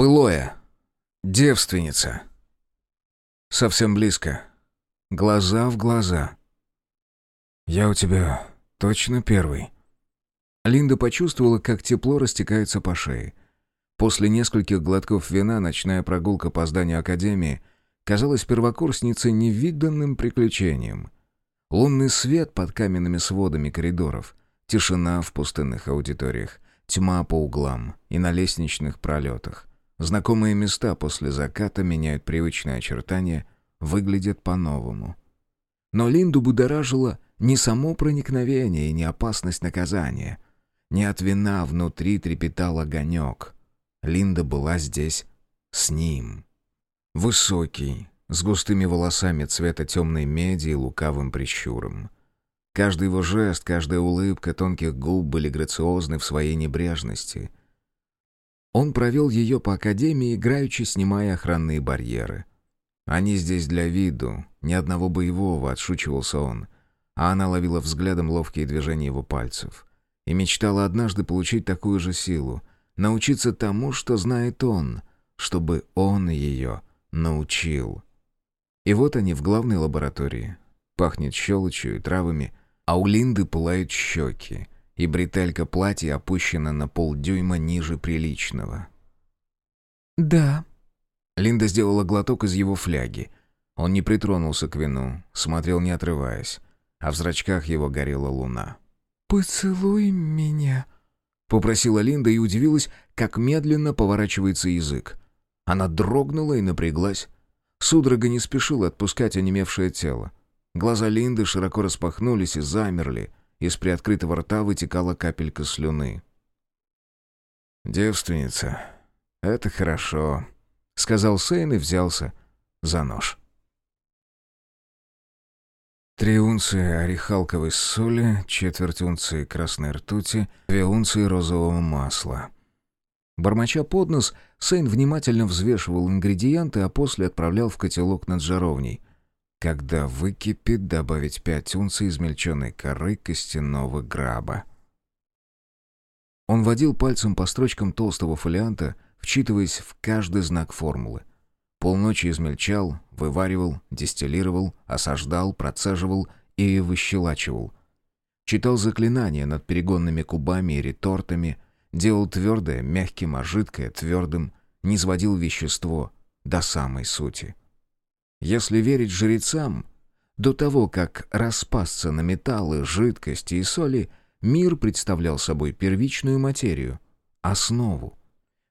Былое. Девственница. Совсем близко. Глаза в глаза. «Я у тебя точно первый?» Линда почувствовала, как тепло растекается по шее. После нескольких глотков вина ночная прогулка по зданию Академии казалась первокурснице невиданным приключением. Лунный свет под каменными сводами коридоров, тишина в пустынных аудиториях, тьма по углам и на лестничных пролетах. Знакомые места после заката меняют привычные очертания, выглядят по-новому. Но Линду будоражило не само проникновение и не опасность наказания. Не от вина внутри трепетал огонек. Линда была здесь с ним. Высокий, с густыми волосами цвета темной меди и лукавым прищуром. Каждый его жест, каждая улыбка тонких губ были грациозны в своей небрежности — он провел ее по академии, играючи снимая охранные барьеры. «Они здесь для виду, ни одного боевого», — отшучивался он. А она ловила взглядом ловкие движения его пальцев. И мечтала однажды получить такую же силу, научиться тому, что знает он, чтобы он ее научил. И вот они в главной лаборатории. Пахнет щелочью и травами, а у Линды пылают щеки — и бретелька платья опущена на полдюйма ниже приличного. «Да». Линда сделала глоток из его фляги. Он не притронулся к вину, смотрел не отрываясь, а в зрачках его горела луна. «Поцелуй меня», — попросила Линда и удивилась, как медленно поворачивается язык. Она дрогнула и напряглась. Судорога не спешила отпускать онемевшее тело. Глаза Линды широко распахнулись и замерли, из приоткрытого рта вытекала капелька слюны. «Девственница, это хорошо», — сказал Сейн и взялся за нож. Три унции орехалковой соли, четверть унции красной ртути, две унции розового масла. Бормоча под нос, Сейн внимательно взвешивал ингредиенты, а после отправлял в котелок над жаровней — когда выкипит, добавить пять унций измельченной коры костяного граба. Он водил пальцем по строчкам толстого фолианта, вчитываясь в каждый знак формулы. Полночи измельчал, вываривал, дистиллировал, осаждал, процеживал и выщелачивал. Читал заклинания над перегонными кубами и ретортами, делал твердое мягким, а жидкое твердым, не сводил вещество до самой сути. Если верить жрецам, до того, как распасться на металлы, жидкости и соли, мир представлял собой первичную материю, основу.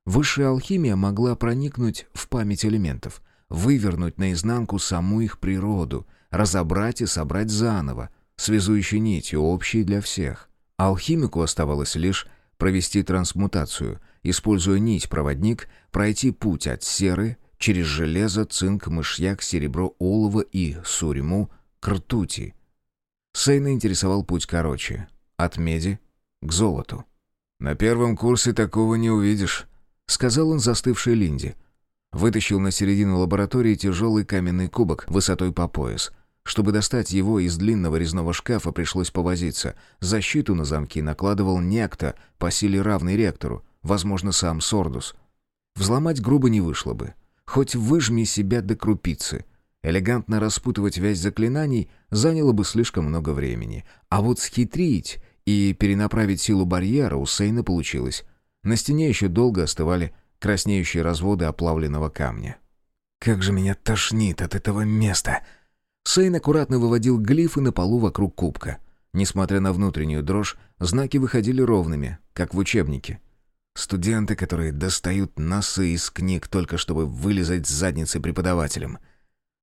Высшая алхимия могла проникнуть в память элементов, вывернуть наизнанку саму их природу, разобрать и собрать заново, связующей нитью, общей для всех. Алхимику оставалось лишь провести трансмутацию, используя нить-проводник, пройти путь от серы через железо, цинк, мышьяк, серебро, олово и сурьму к ртути. Сейна интересовал путь короче, от меди к золоту. «На первом курсе такого не увидишь», — сказал он застывшей Линде. Вытащил на середину лаборатории тяжелый каменный кубок высотой по пояс. Чтобы достать его из длинного резного шкафа, пришлось повозиться. Защиту на замки накладывал некто по силе равный ректору, возможно, сам Сордус. Взломать грубо не вышло бы. Хоть выжми себя до крупицы. Элегантно распутывать вязь заклинаний заняло бы слишком много времени. А вот схитрить и перенаправить силу барьера у Сейна получилось. На стене еще долго остывали краснеющие разводы оплавленного камня. «Как же меня тошнит от этого места!» Сейн аккуратно выводил глифы на полу вокруг кубка. Несмотря на внутреннюю дрожь, знаки выходили ровными, как в учебнике. Студенты, которые достают носы из книг только чтобы вылезать с задницы преподавателям.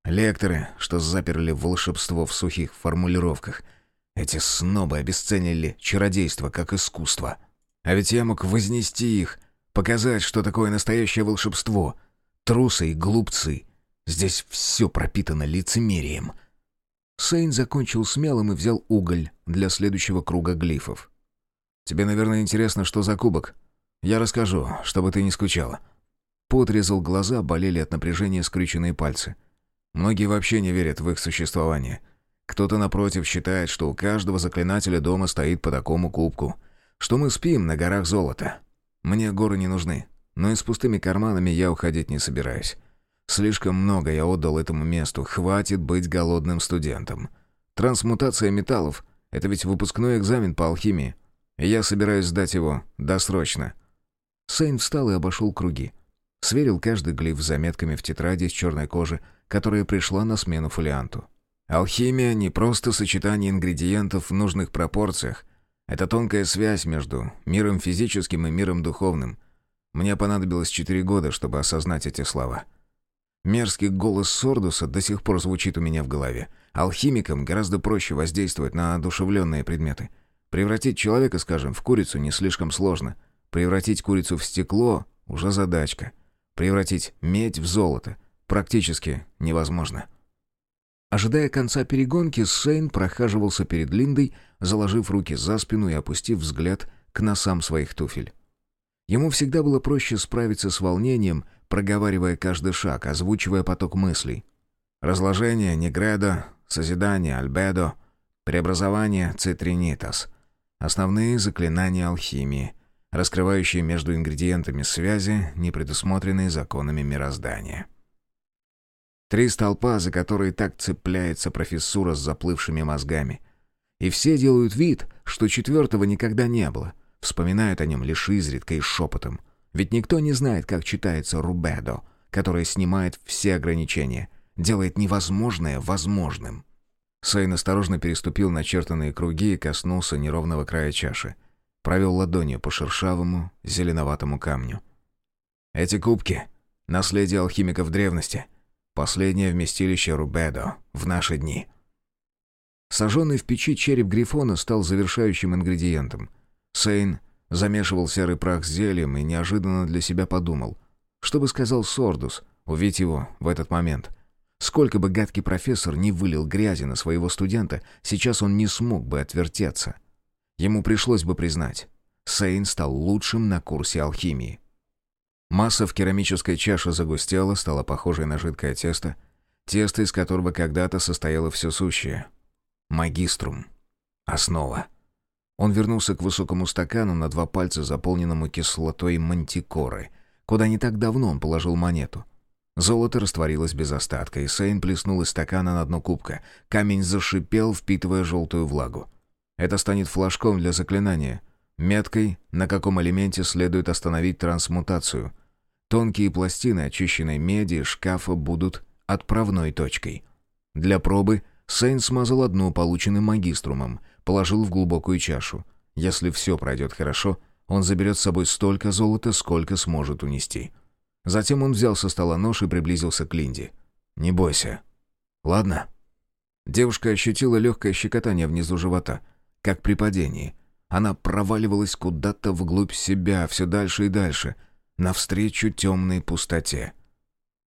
Лекторы, что заперли волшебство в сухих формулировках. Эти снобы обесценили чародейство как искусство. А ведь я мог вознести их, показать, что такое настоящее волшебство. Трусы и глупцы. Здесь все пропитано лицемерием. Сейн закончил смелым и взял уголь для следующего круга глифов. «Тебе, наверное, интересно, что за кубок?» Я расскажу, чтобы ты не скучала». Пот глаза, болели от напряжения скрюченные пальцы. Многие вообще не верят в их существование. Кто-то, напротив, считает, что у каждого заклинателя дома стоит по такому кубку, что мы спим на горах золота. Мне горы не нужны. но и с пустыми карманами я уходить не собираюсь. Слишком много я отдал этому месту, хватит быть голодным студентом. Трансмутация металлов — это ведь выпускной экзамен по алхимии. И я собираюсь сдать его досрочно. Сейн встал и обошел круги. Сверил каждый глиф с заметками в тетради из черной кожи, которая пришла на смену фолианту. Алхимия — не просто сочетание ингредиентов в нужных пропорциях. Это тонкая связь между миром физическим и миром духовным. Мне понадобилось четыре года, чтобы осознать эти слова. Мерзкий голос Сордуса до сих пор звучит у меня в голове. Алхимикам гораздо проще воздействовать на одушевленные предметы. Превратить человека, скажем, в курицу не слишком сложно. Превратить курицу в стекло — уже задачка. Превратить медь в золото практически невозможно. Ожидая конца перегонки, Сейн прохаживался перед Линдой, заложив руки за спину и опустив взгляд к носам своих туфель. Ему всегда было проще справиться с волнением, проговаривая каждый шаг, озвучивая поток мыслей. Разложение Негредо, созидание Альбедо, преобразование Цитринитас. Основные заклинания алхимии, раскрывающие между ингредиентами связи, не предусмотренные законами мироздания. Три столпа, за которые так цепляется профессура с заплывшими мозгами. И все делают вид, что четвертого никогда не было. Вспоминают о нем лишь изредка и шепотом. Ведь никто не знает, как читается рубедо, которое снимает все ограничения, делает невозможное возможным. Сейн осторожно переступил начертанные круги и коснулся неровного края чаши. Провел ладонью по шершавому, зеленоватому камню. «Эти кубки — наследие алхимиков древности», Последнее вместилище Рубедо в наши дни. Сожженный в печи череп Грифона стал завершающим ингредиентом. Сейн замешивал серый прах с зельем и неожиданно для себя подумал. Что бы сказал Сордус, увидеть его в этот момент? Сколько бы гадкий профессор не вылил грязи на своего студента, сейчас он не смог бы отвертеться. Ему пришлось бы признать. Сейн стал лучшим на курсе алхимии. Масса в керамической чаше загустела, стала похожей на жидкое тесто, тесто, из которого когда-то состояло все сущее. Магиструм. Основа. Он вернулся к высокому стакану на два пальца, заполненному кислотой мантикоры, куда не так давно он положил монету. Золото растворилось без остатка, и Сейн плеснул из стакана на дно кубка. Камень зашипел, впитывая желтую влагу. Это станет флажком для заклинания — Меткой, на каком элементе следует остановить трансмутацию. Тонкие пластины очищенной меди шкафа будут отправной точкой. Для пробы Сейн смазал одну полученным магиструмом, положил в глубокую чашу. Если все пройдет хорошо, он заберет с собой столько золота, сколько сможет унести. Затем он взял со стола нож и приблизился к Линде. «Не бойся. Ладно?» Девушка ощутила легкое щекотание внизу живота, как при падении — она проваливалась куда-то вглубь себя, все дальше и дальше, навстречу темной пустоте.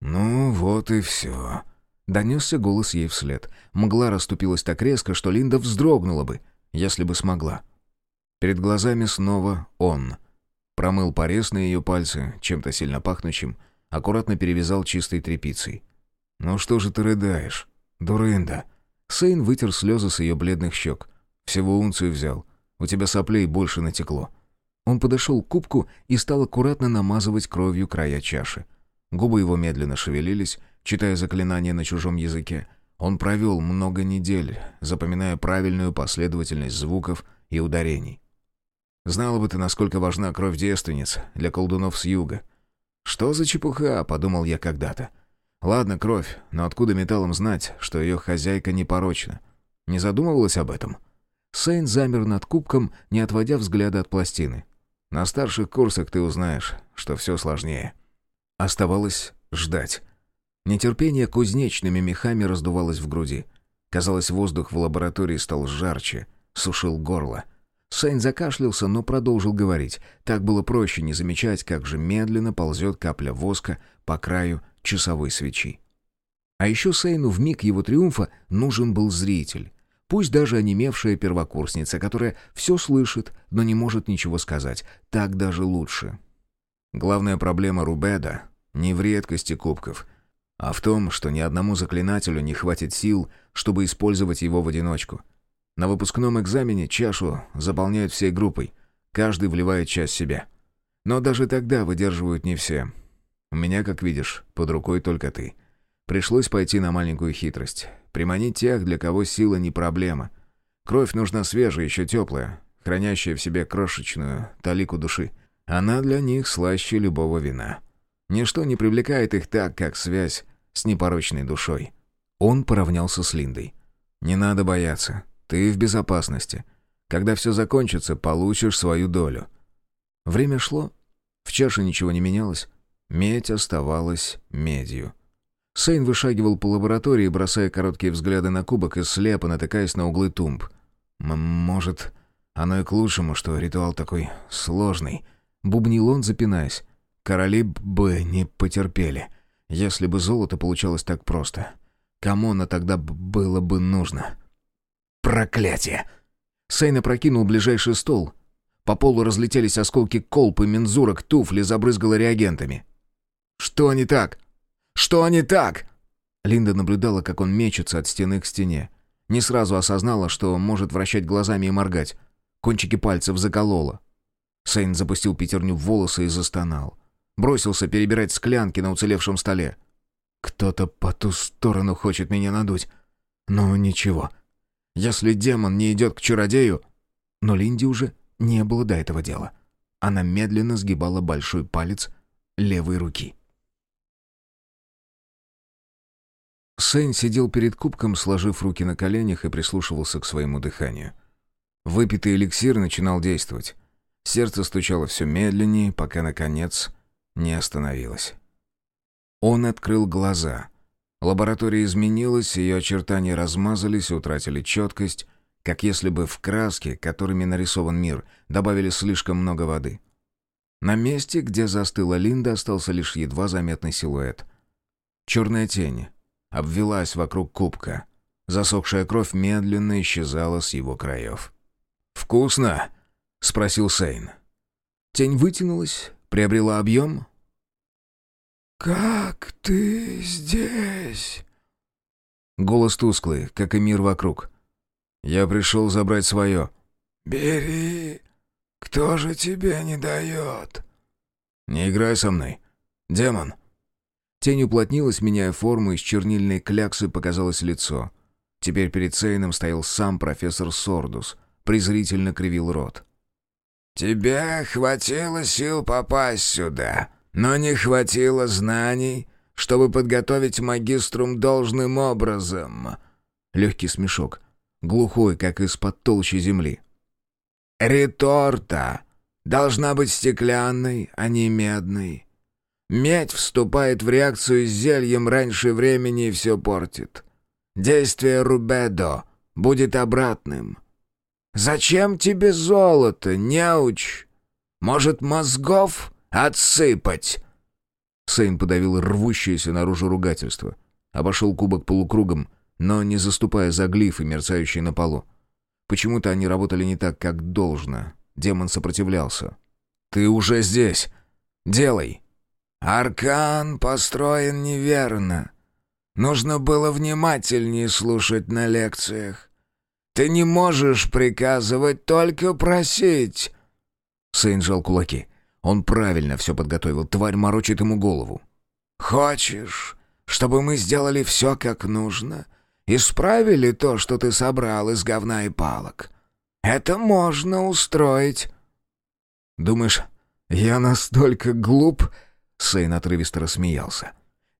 «Ну, вот и все», — донесся голос ей вслед. Мгла расступилась так резко, что Линда вздрогнула бы, если бы смогла. Перед глазами снова он. Промыл порез на ее пальцы, чем-то сильно пахнущим, аккуратно перевязал чистой тряпицей. «Ну что же ты рыдаешь, дурында?» Сейн вытер слезы с ее бледных щек. Всего унцию взял. У тебя соплей больше натекло». Он подошел к кубку и стал аккуратно намазывать кровью края чаши. Губы его медленно шевелились, читая заклинания на чужом языке. Он провел много недель, запоминая правильную последовательность звуков и ударений. «Знала бы ты, насколько важна кровь девственниц для колдунов с юга». «Что за чепуха?» — подумал я когда-то. «Ладно, кровь, но откуда металлом знать, что ее хозяйка непорочна? Не задумывалась об этом?» Сейн замер над кубком, не отводя взгляда от пластины. «На старших курсах ты узнаешь, что все сложнее». Оставалось ждать. Нетерпение кузнечными мехами раздувалось в груди. Казалось, воздух в лаборатории стал жарче, сушил горло. Сейн закашлялся, но продолжил говорить. Так было проще не замечать, как же медленно ползет капля воска по краю часовой свечи. А еще Сейну в миг его триумфа нужен был зритель. Пусть даже онемевшая первокурсница, которая все слышит, но не может ничего сказать. Так даже лучше. Главная проблема Рубеда не в редкости кубков, а в том, что ни одному заклинателю не хватит сил, чтобы использовать его в одиночку. На выпускном экзамене чашу заполняют всей группой, каждый вливает часть себя. Но даже тогда выдерживают не все. У меня, как видишь, под рукой только ты. Пришлось пойти на маленькую хитрость. Приманить тех, для кого сила не проблема. Кровь нужна свежая, еще теплая, хранящая в себе крошечную талику души. Она для них слаще любого вина. Ничто не привлекает их так, как связь с непорочной душой. Он поравнялся с Линдой. «Не надо бояться. Ты в безопасности. Когда все закончится, получишь свою долю». Время шло. В чаше ничего не менялось. Медь оставалась медью. Сейн вышагивал по лаборатории, бросая короткие взгляды на кубок и слепо натыкаясь на углы тумб. «Может, оно и к лучшему, что ритуал такой сложный», — бубнил он, запинаясь. «Короли бы не потерпели, если бы золото получалось так просто. Кому оно тогда было бы нужно?» «Проклятие!» Сейн опрокинул ближайший стол. По полу разлетелись осколки колб и мензурок, туфли забрызгало реагентами. «Что не так? Что не так?» Линда наблюдала, как он мечется от стены к стене. Не сразу осознала, что может вращать глазами и моргать. Кончики пальцев заколола. Сейн запустил пятерню в волосы и застонал. Бросился перебирать склянки на уцелевшем столе. «Кто-то по ту сторону хочет меня надуть. Но ничего. Если демон не идет к чародею...» Но Линде уже не было до этого дела. Она медленно сгибала большой палец левой руки. Сэн сидел перед кубком, сложив руки на коленях и прислушивался к своему дыханию. Выпитый эликсир начинал действовать. Сердце стучало все медленнее, пока, наконец, не остановилось. Он открыл глаза. Лаборатория изменилась, ее очертания размазались, утратили четкость, как если бы в краске, которыми нарисован мир, добавили слишком много воды. На месте, где застыла Линда, остался лишь едва заметный силуэт. Черная тень обвелась вокруг кубка. Засохшая кровь медленно исчезала с его краев. «Вкусно?» — спросил Сейн. Тень вытянулась, приобрела объем. «Как ты здесь?» Голос тусклый, как и мир вокруг. «Я пришел забрать свое». «Бери. Кто же тебе не дает?» «Не играй со мной. Демон, Тень уплотнилась, меняя форму, из чернильной кляксы показалось лицо. Теперь перед Сейном стоял сам профессор Сордус, презрительно кривил рот. «Тебе хватило сил попасть сюда, но не хватило знаний, чтобы подготовить магиструм должным образом». Легкий смешок, глухой, как из-под толщи земли. «Реторта должна быть стеклянной, а не медной. Медь вступает в реакцию с зельем раньше времени и все портит. Действие Рубедо будет обратным. Зачем тебе золото, неуч? Может, мозгов отсыпать?» Сейн подавил рвущееся наружу ругательство. Обошел кубок полукругом, но не заступая за глифы, мерцающие на полу. Почему-то они работали не так, как должно. Демон сопротивлялся. «Ты уже здесь! Делай!» «Аркан построен неверно. Нужно было внимательнее слушать на лекциях. Ты не можешь приказывать, только просить». Сейн жал кулаки. Он правильно все подготовил, тварь морочит ему голову. «Хочешь, чтобы мы сделали все как нужно? Исправили то, что ты собрал из говна и палок? Это можно устроить». «Думаешь, я настолько глуп?» Сейн отрывисто рассмеялся.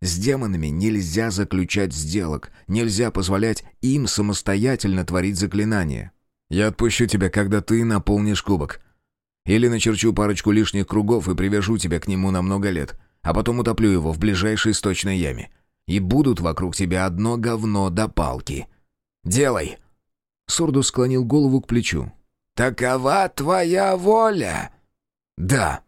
«С демонами нельзя заключать сделок, нельзя позволять им самостоятельно творить заклинания. Я отпущу тебя, когда ты наполнишь кубок. Или начерчу парочку лишних кругов и привяжу тебя к нему на много лет, а потом утоплю его в ближайшей сточной яме. И будут вокруг тебя одно говно до палки. Делай!» Сордус склонил голову к плечу. «Такова твоя воля!» «Да!»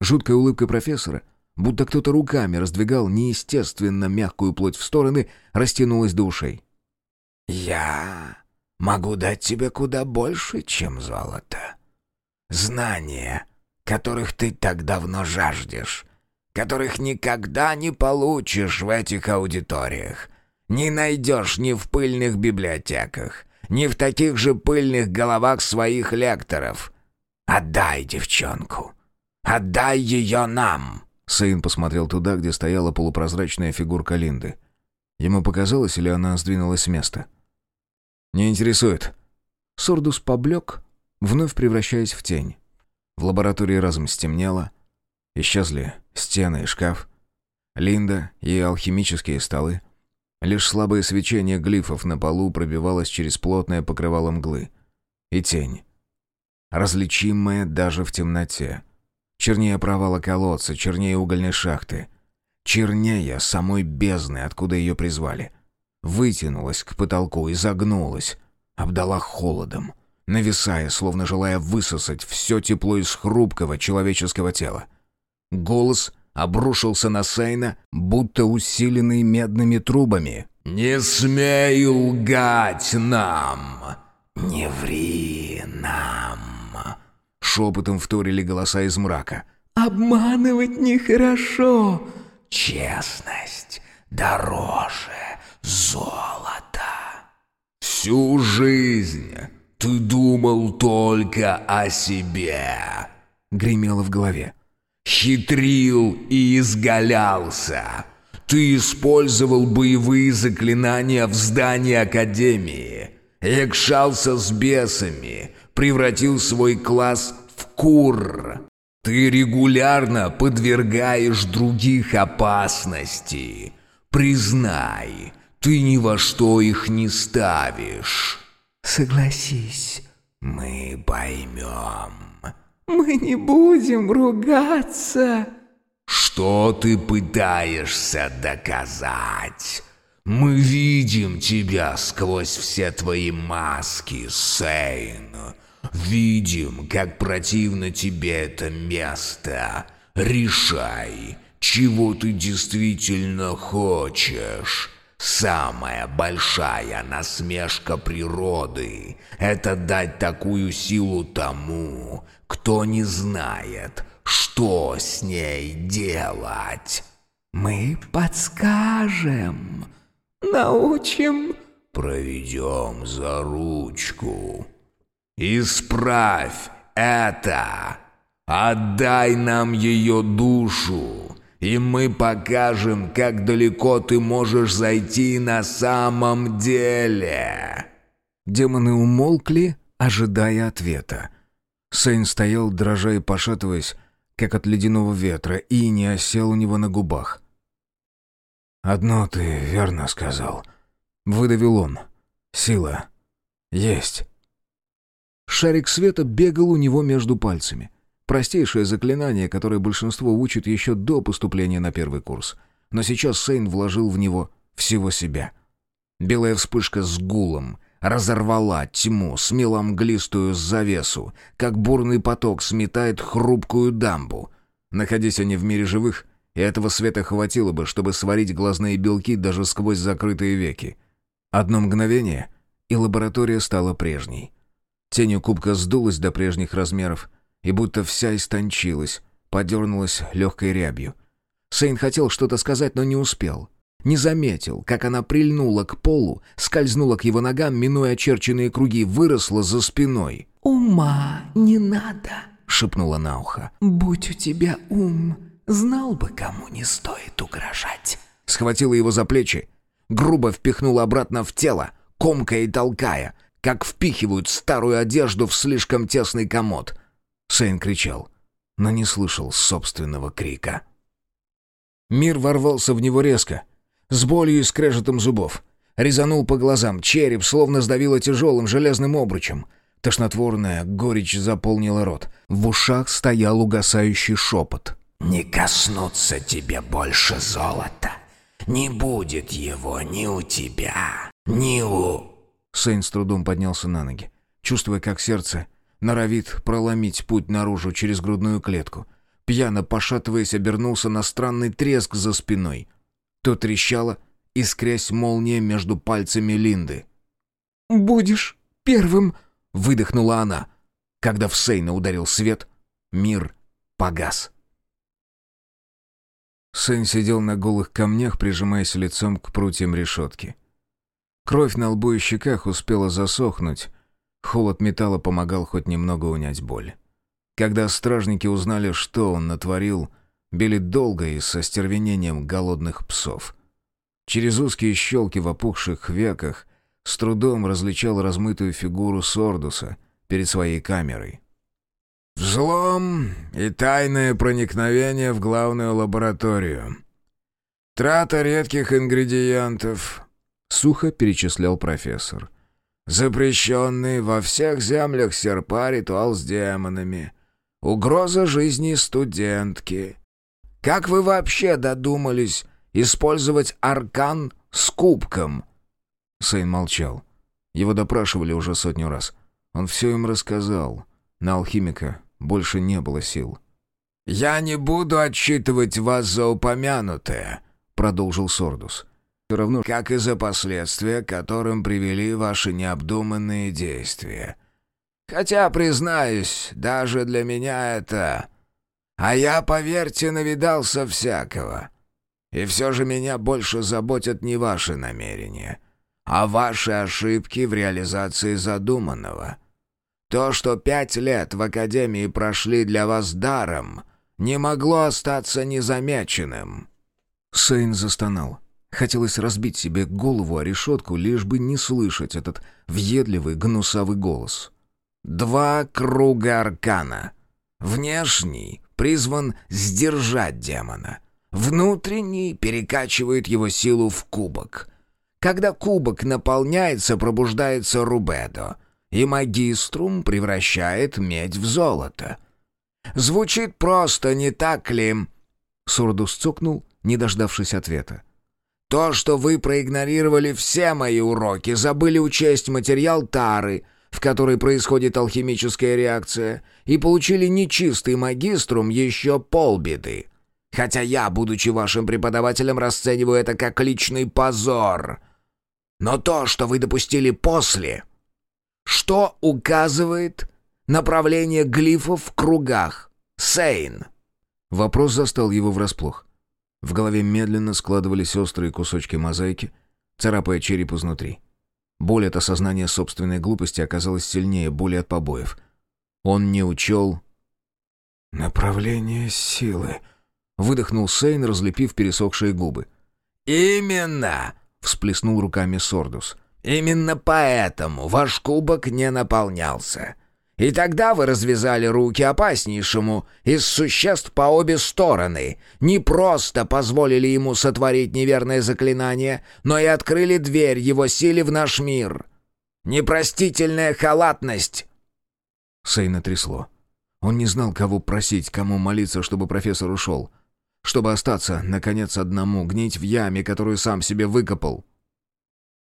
Жуткая улыбка профессора — будто кто-то руками раздвигал неестественно мягкую плоть в стороны, растянулась до ушей. «Я могу дать тебе куда больше, чем золото. Знания, которых ты так давно жаждешь, которых никогда не получишь в этих аудиториях, не найдешь ни в пыльных библиотеках, ни в таких же пыльных головах своих лекторов. Отдай девчонку. Отдай ее нам!» Сейн посмотрел туда, где стояла полупрозрачная фигурка Линды. Ему показалось, или она сдвинулась с места? «Не интересует». Сордус поблек, вновь превращаясь в тень. В лаборатории разом стемнело. Исчезли стены и шкаф. Линда и алхимические столы. Лишь слабое свечение глифов на полу пробивалось через плотное покрывало мглы. И тень. Различимая даже в темноте. Чернее провала колодца, чернее угольной шахты. Чернее самой бездны, откуда ее призвали. Вытянулась к потолку и загнулась. Обдала холодом, нависая, словно желая высосать все тепло из хрупкого человеческого тела. Голос обрушился на Сейна, будто усиленный медными трубами. «Не смей лгать нам! Не ври нам!» Шепотом вторили голоса из мрака. «Обманывать нехорошо!» «Честность дороже золота!» «Всю жизнь ты думал только о себе!» Гремело в голове. «Хитрил и изгалялся!» Ты использовал боевые заклинания в здании Академии, якшался с бесами, превратил свой класс в кур. Ты регулярно подвергаешь других опасности. Признай, ты ни во что их не ставишь. Согласись, мы поймем. Мы не будем ругаться. Что ты пытаешься доказать? Мы видим тебя сквозь все твои маски, Сейн. Видим, как противно тебе это место. Решай, чего ты действительно хочешь. Самая большая насмешка природы — это дать такую силу тому, кто не знает, что с ней делать. Мы подскажем, научим, проведем за ручку. Исправь это! Отдай нам ее душу, и мы покажем, как далеко ты можешь зайти на самом деле!» Демоны умолкли, ожидая ответа. Сейн стоял, дрожа и пошатываясь, как от ледяного ветра, и не осел у него на губах. «Одно ты верно сказал», — выдавил он. «Сила есть». Шарик света бегал у него между пальцами. Простейшее заклинание, которое большинство учат еще до поступления на первый курс. Но сейчас Сейн вложил в него всего себя. Белая вспышка с гулом разорвала тьму, смела мглистую завесу, как бурный поток сметает хрупкую дамбу. Находясь они в мире живых, и этого света хватило бы, чтобы сварить глазные белки даже сквозь закрытые веки. Одно мгновение, и лаборатория стала прежней. Тень кубка сдулась до прежних размеров и будто вся истончилась, подернулась легкой рябью. Сейн хотел что-то сказать, но не успел. Не заметил, как она прильнула к полу, скользнула к его ногам, минуя очерченные круги, выросла за спиной. «Ума не надо», — шепнула на ухо. «Будь у тебя ум, знал бы, кому не стоит угрожать». Схватила его за плечи, грубо впихнула обратно в тело, комкая и толкая, как впихивают старую одежду в слишком тесный комод. Сейн кричал, но не слышал собственного крика. Мир ворвался в него резко, с болью и скрежетом зубов. Резанул по глазам, череп словно сдавило тяжелым железным обручем. Тошнотворная горечь заполнила рот. В ушах стоял угасающий шепот. «Не коснуться тебе больше золота. Не будет его ни у тебя, ни у...» Сейн с трудом поднялся на ноги, чувствуя, как сердце норовит проломить путь наружу через грудную клетку. Пьяно пошатываясь, обернулся на странный треск за спиной. То трещало, искрясь молния между пальцами Линды. «Будешь первым!» — выдохнула она. Когда в Сейна ударил свет, мир погас. Сэн сидел на голых камнях, прижимаясь лицом к прутьям решетки. Кровь на лбу и щеках успела засохнуть. Холод металла помогал хоть немного унять боль. Когда стражники узнали, что он натворил, били долго и со стервенением голодных псов. Через узкие щелки в опухших веках с трудом различал размытую фигуру Сордуса перед своей камерой. «Взлом и тайное проникновение в главную лабораторию. Трата редких ингредиентов», — сухо перечислял профессор. «Запрещенный во всех землях серпа ритуал с демонами. Угроза жизни студентки. Как вы вообще додумались использовать аркан с кубком?» Сейн молчал. Его допрашивали уже сотню раз. Он все им рассказал. На алхимика больше не было сил. «Я не буду отчитывать вас за упомянутое», — продолжил Сордус. «Все равно, как и за последствия, к которым привели ваши необдуманные действия. Хотя, признаюсь, даже для меня это... А я, поверьте, навидался всякого. И все же меня больше заботят не ваши намерения, а ваши ошибки в реализации задуманного. То, что пять лет в Академии прошли для вас даром, не могло остаться незамеченным». Сейн застонал. Хотелось разбить себе голову о решетку, лишь бы не слышать этот въедливый, гнусавый голос. «Два круга аркана. Внешний призван сдержать демона. Внутренний перекачивает его силу в кубок. Когда кубок наполняется, пробуждается рубедо, и магиструм превращает медь в золото. Звучит просто, не так ли?» Сурдус цокнул, не дождавшись ответа. «То, что вы проигнорировали все мои уроки, забыли учесть материал тары — в которой происходит алхимическая реакция, и получили нечистый магиструм еще полбеды. Хотя я, будучи вашим преподавателем, расцениваю это как личный позор. Но то, что вы допустили после, что указывает направление глифов в кругах? Сейн. Вопрос застал его врасплох. В голове медленно складывались острые кусочки мозаики, царапая череп изнутри. Боль от осознания собственной глупости оказалась сильнее боли от побоев. Он не учел... «Направление силы», — выдохнул Сейн, разлепив пересохшие губы. «Именно!» — всплеснул руками Сордус. «Именно поэтому ваш кубок не наполнялся. И тогда вы развязали руки опаснейшему из существ по обе стороны. Не просто позволили ему сотворить неверное заклинание, но и открыли дверь его силе в наш мир. Непростительная халатность!» Сейна трясло. Он не знал, кого просить, кому молиться, чтобы профессор ушел. Чтобы остаться, наконец, одному, гнить в яме, которую сам себе выкопал.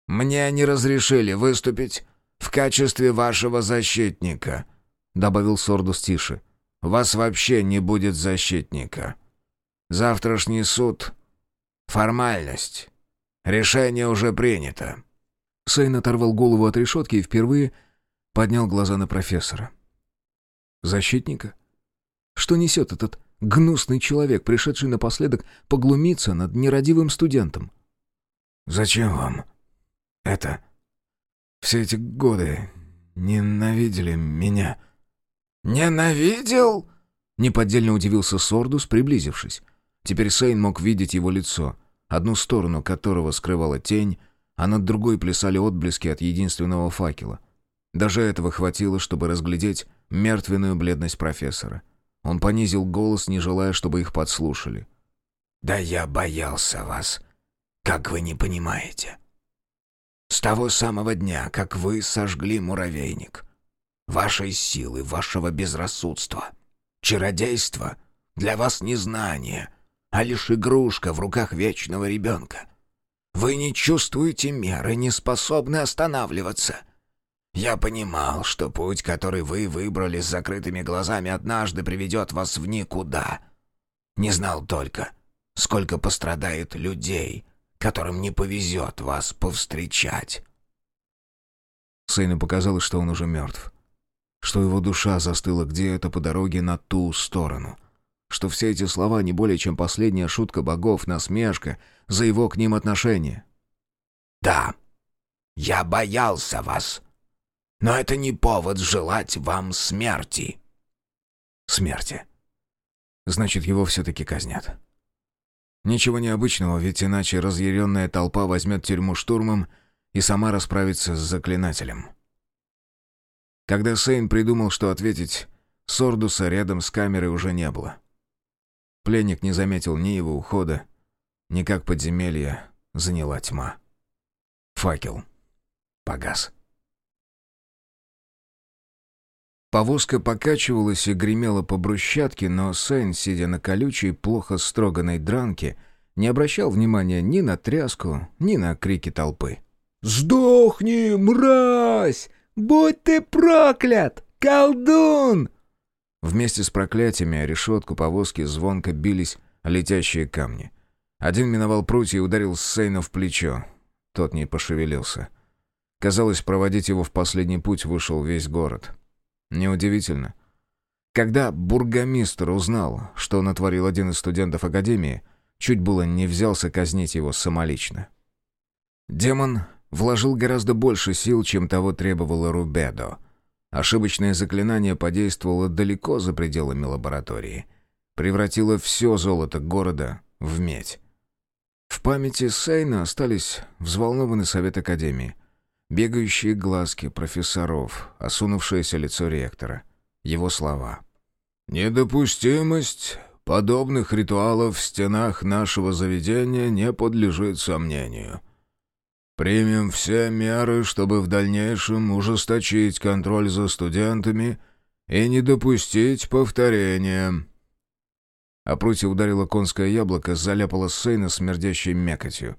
«Мне не разрешили выступить в качестве вашего защитника», — добавил Сордус тише. «Вас вообще не будет защитника. Завтрашний суд — формальность. Решение уже принято». Сейн оторвал голову от решетки и впервые поднял глаза на профессора. «Защитника? Что несет этот гнусный человек, пришедший напоследок поглумиться над нерадивым студентом?» «Зачем вам это?» Все эти годы ненавидели меня». «Ненавидел?» — неподдельно удивился Сордус, приблизившись. Теперь Сейн мог видеть его лицо, одну сторону которого скрывала тень, а над другой плясали отблески от единственного факела. Даже этого хватило, чтобы разглядеть мертвенную бледность профессора. Он понизил голос, не желая, чтобы их подслушали. «Да я боялся вас, как вы не понимаете. С того самого дня, как вы сожгли муравейник. Вашей силы, вашего безрассудства. Чародейство для вас не знание, а лишь игрушка в руках вечного ребенка. Вы не чувствуете меры, не способны останавливаться. Я понимал, что путь, который вы выбрали с закрытыми глазами, однажды приведет вас в никуда. Не знал только, сколько пострадает людей, которым не повезет вас повстречать». Сыну показалось, что он уже мертв. Что его душа застыла где-то по дороге на ту сторону. Что все эти слова не более чем последняя шутка богов, насмешка за его к ним отношение. «Да, я боялся вас, но это не повод желать вам смерти». смерти. Значит, его все-таки казнят. Ничего необычного, ведь иначе разъяренная толпа возьмет тюрьму штурмом и сама расправится с заклинателем. Когда Сейн придумал, что ответить, Сордуса рядом с камерой уже не было. Пленник не заметил ни его ухода, ни как подземелье заняла тьма. Факел погас. Повозка покачивалась и гремела по брусчатке, но Сейн, сидя на колючей, плохо строганной дранке, не обращал внимания ни на тряску, ни на крики толпы. «Сдохни, мразь! Будь ты проклят! Колдун!» Вместе с проклятиями о решетку повозки звонко бились летящие камни. Один миновал прутья и ударил Сейна в плечо. Тот не пошевелился. Казалось, проводить его в последний путь вышел весь город. Неудивительно. Когда бургомистр узнал, что натворил один из студентов Академии, чуть было не взялся казнить его самолично. Демон вложил гораздо больше сил, чем того требовало Рубедо. Ошибочное заклинание подействовало далеко за пределами лаборатории. Превратило все золото города в медь. В памяти Сейна остались взволнованный совет Академии — Бегающие глазки профессоров, осунувшееся лицо ректора. Его слова. «Недопустимость подобных ритуалов в стенах нашего заведения не подлежит сомнению. Примем все меры, чтобы в дальнейшем ужесточить контроль за студентами и не допустить повторения». А прутья ударило конское яблоко, заляпало Сейна смердящей мякотью.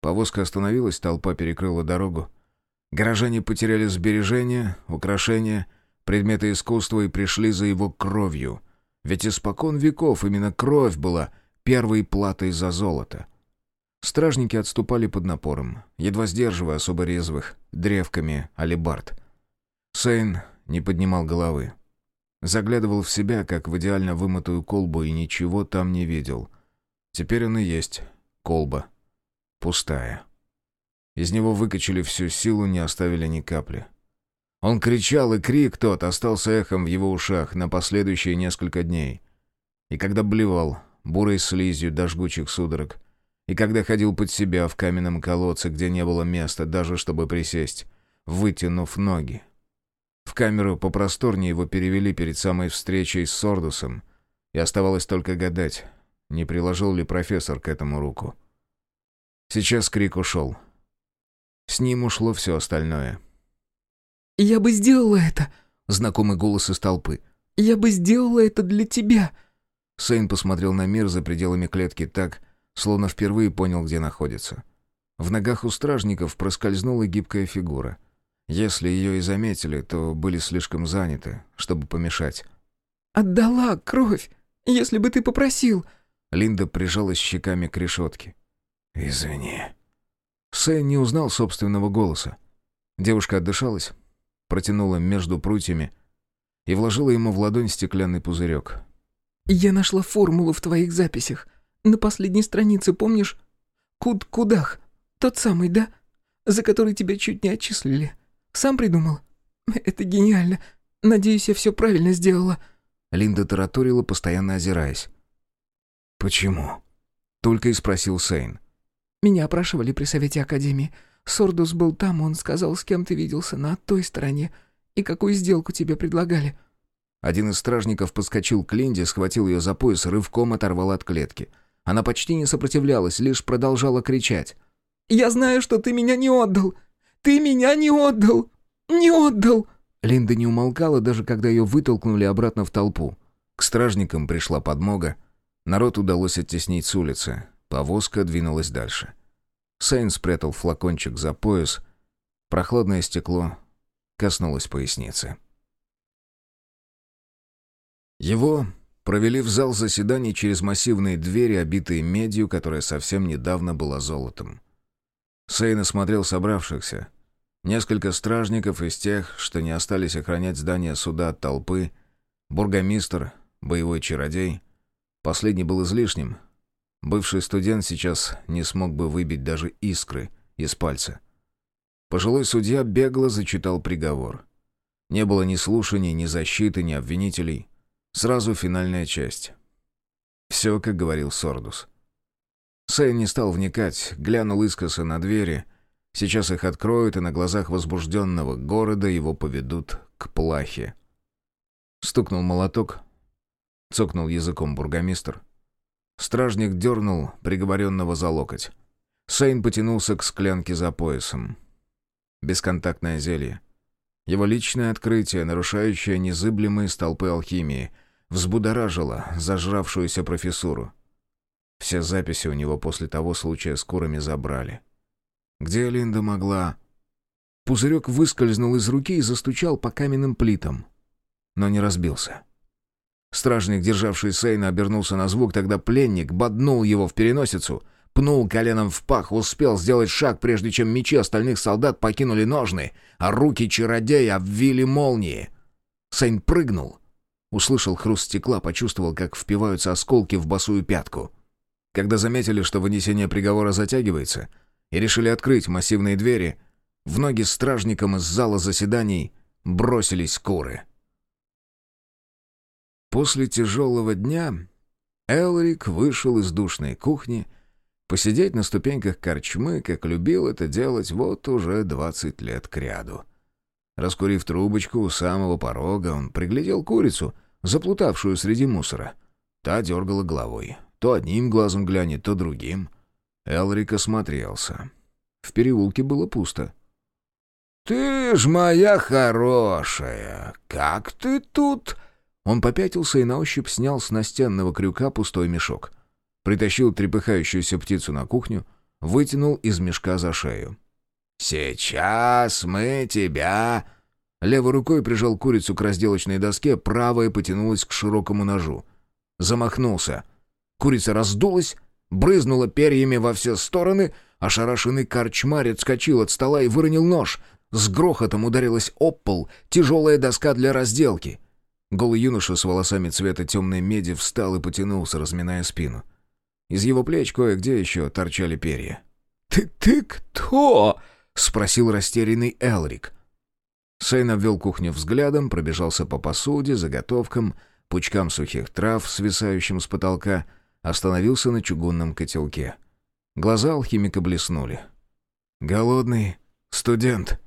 Повозка остановилась, толпа перекрыла дорогу. Горожане потеряли сбережения, украшения, предметы искусства и пришли за его кровью. Ведь испокон веков именно кровь была первой платой за золото. Стражники отступали под напором, едва сдерживая особо резвых, древками алибард. Сейн не поднимал головы. Заглядывал в себя, как в идеально вымытую колбу, и ничего там не видел. Теперь он и есть колба. Пустая. Из него выкачали всю силу, не оставили ни капли. Он кричал, и крик тот остался эхом в его ушах на последующие несколько дней. И когда блевал, бурой слизью до жгучих судорог, и когда ходил под себя в каменном колодце, где не было места даже чтобы присесть, вытянув ноги. В камеру попросторнее его перевели перед самой встречей с Сордусом, и оставалось только гадать, не приложил ли профессор к этому руку. Сейчас крик ушел, с ним ушло все остальное. «Я бы сделала это!» — знакомый голос из толпы. «Я бы сделала это для тебя!» Сейн посмотрел на мир за пределами клетки так, словно впервые понял, где находится. В ногах у стражников проскользнула гибкая фигура. Если ее и заметили, то были слишком заняты, чтобы помешать. «Отдала кровь, если бы ты попросил!» Линда прижалась щеками к решетке. «Извини», Сэн не узнал собственного голоса. Девушка отдышалась, протянула между прутьями и вложила ему в ладонь стеклянный пузырек. «Я нашла формулу в твоих записях. На последней странице, помнишь? Куд-кудах. Тот самый, да? За который тебя чуть не отчислили. Сам придумал? Это гениально. Надеюсь, я все правильно сделала». Линда тараторила, постоянно озираясь. «Почему?» — только и спросил Сейн. Меня опрашивали при совете Академии. Сордус был там, он сказал, с кем ты виделся на той стороне и какую сделку тебе предлагали». Один из стражников подскочил к Линде, схватил ее за пояс, рывком оторвал от клетки. Она почти не сопротивлялась, лишь продолжала кричать. «Я знаю, что ты меня не отдал! Ты меня не отдал! Не отдал!» Линда не умолкала, даже когда ее вытолкнули обратно в толпу. К стражникам пришла подмога. Народ удалось оттеснить с улицы. Повозка двинулась дальше. Сейн спрятал флакончик за пояс. Прохладное стекло коснулось поясницы. Его провели в зал заседаний через массивные двери, обитые медью, которая совсем недавно была золотом. Сейн осмотрел собравшихся. Несколько стражников из тех, что не остались охранять здание суда от толпы, бургомистр, боевой чародей. Последний был излишним, Бывший студент сейчас не смог бы выбить даже искры из пальца. Пожилой судья бегло зачитал приговор. Не было ни слушаний, ни защиты, ни обвинителей. Сразу финальная часть. Все, как говорил Сордус. Сейн не стал вникать, глянул искоса на двери. Сейчас их откроют, и на глазах возбужденного города его поведут к плахе. Стукнул молоток, цокнул языком бургомистр. Стражник дернул приговоренного за локоть. Сейн потянулся к склянке за поясом. Бесконтактное зелье. Его личное открытие, нарушающее незыблемые столпы алхимии, взбудоражило зажравшуюся профессуру. Все записи у него после того случая с курами забрали. Где Линда могла... Пузырек выскользнул из руки и застучал по каменным плитам, но не разбился. Стражник, державший Сейна, обернулся на звук, тогда пленник боднул его в переносицу, пнул коленом в пах, успел сделать шаг, прежде чем мечи остальных солдат покинули ножны, а руки чародея обвили молнии. Сейн прыгнул, услышал хруст стекла, почувствовал, как впиваются осколки в босую пятку. Когда заметили, что вынесение приговора затягивается, и решили открыть массивные двери, в ноги стражникам из зала заседаний бросились куры. После тяжелого дня Элрик вышел из душной кухни, посидеть на ступеньках корчмы, как любил это делать вот уже двадцать лет кряду. Раскурив трубочку у самого порога, он приглядел курицу, заплутавшую среди мусора. Та дергала головой. То одним глазом глянет, то другим. Элрик осмотрелся. В переулке было пусто. «Ты ж моя хорошая! Как ты тут?» Он попятился и на ощупь снял с настенного крюка пустой мешок. Притащил трепыхающуюся птицу на кухню, вытянул из мешка за шею. «Сейчас мы тебя...» Левой рукой прижал курицу к разделочной доске, правая потянулась к широкому ножу. Замахнулся. Курица раздулась, брызнула перьями во все стороны, ошарашенный корчмарь отскочил от стола и выронил нож. С грохотом ударилась об пол тяжелая доска для разделки — Голый юноша с волосами цвета темной меди встал и потянулся, разминая спину. Из его плеч кое-где еще торчали перья. «Ты, ты кто?» — спросил растерянный Элрик. Сейн обвел кухню взглядом, пробежался по посуде, заготовкам, пучкам сухих трав, свисающим с потолка, остановился на чугунном котелке. Глаза алхимика блеснули. «Голодный студент»,